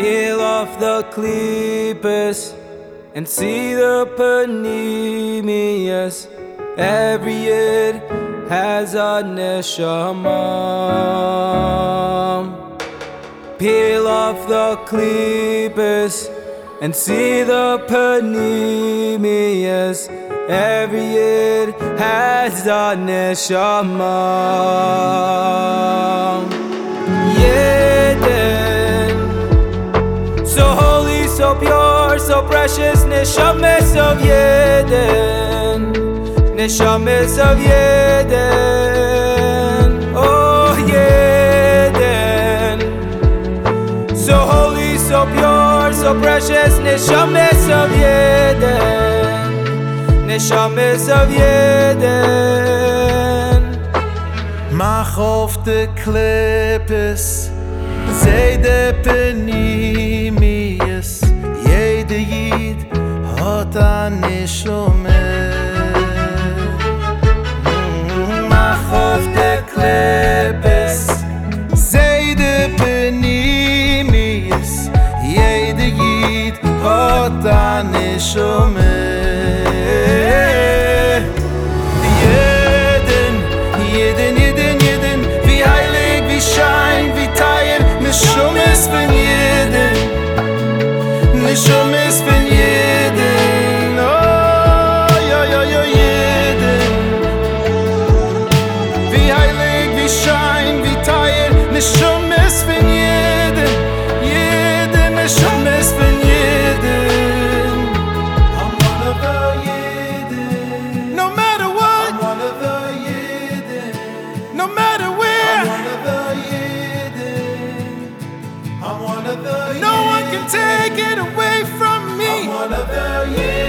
Peel off the clippers and see the panemius. Every yid has a neshama. Peel off the clippers and see the panemius. Every yid has a neshama. So precious, neshames of Yidden, neshames of Yidden, oh Yidden, so holy, so pure, so precious, neshames of Yidden, neshames of Yidden. Mach auf de Klippes, sei de Penimies, אני שומר מחוף דקלפס זיידה פנימיס ידה גיד jeden take it away from me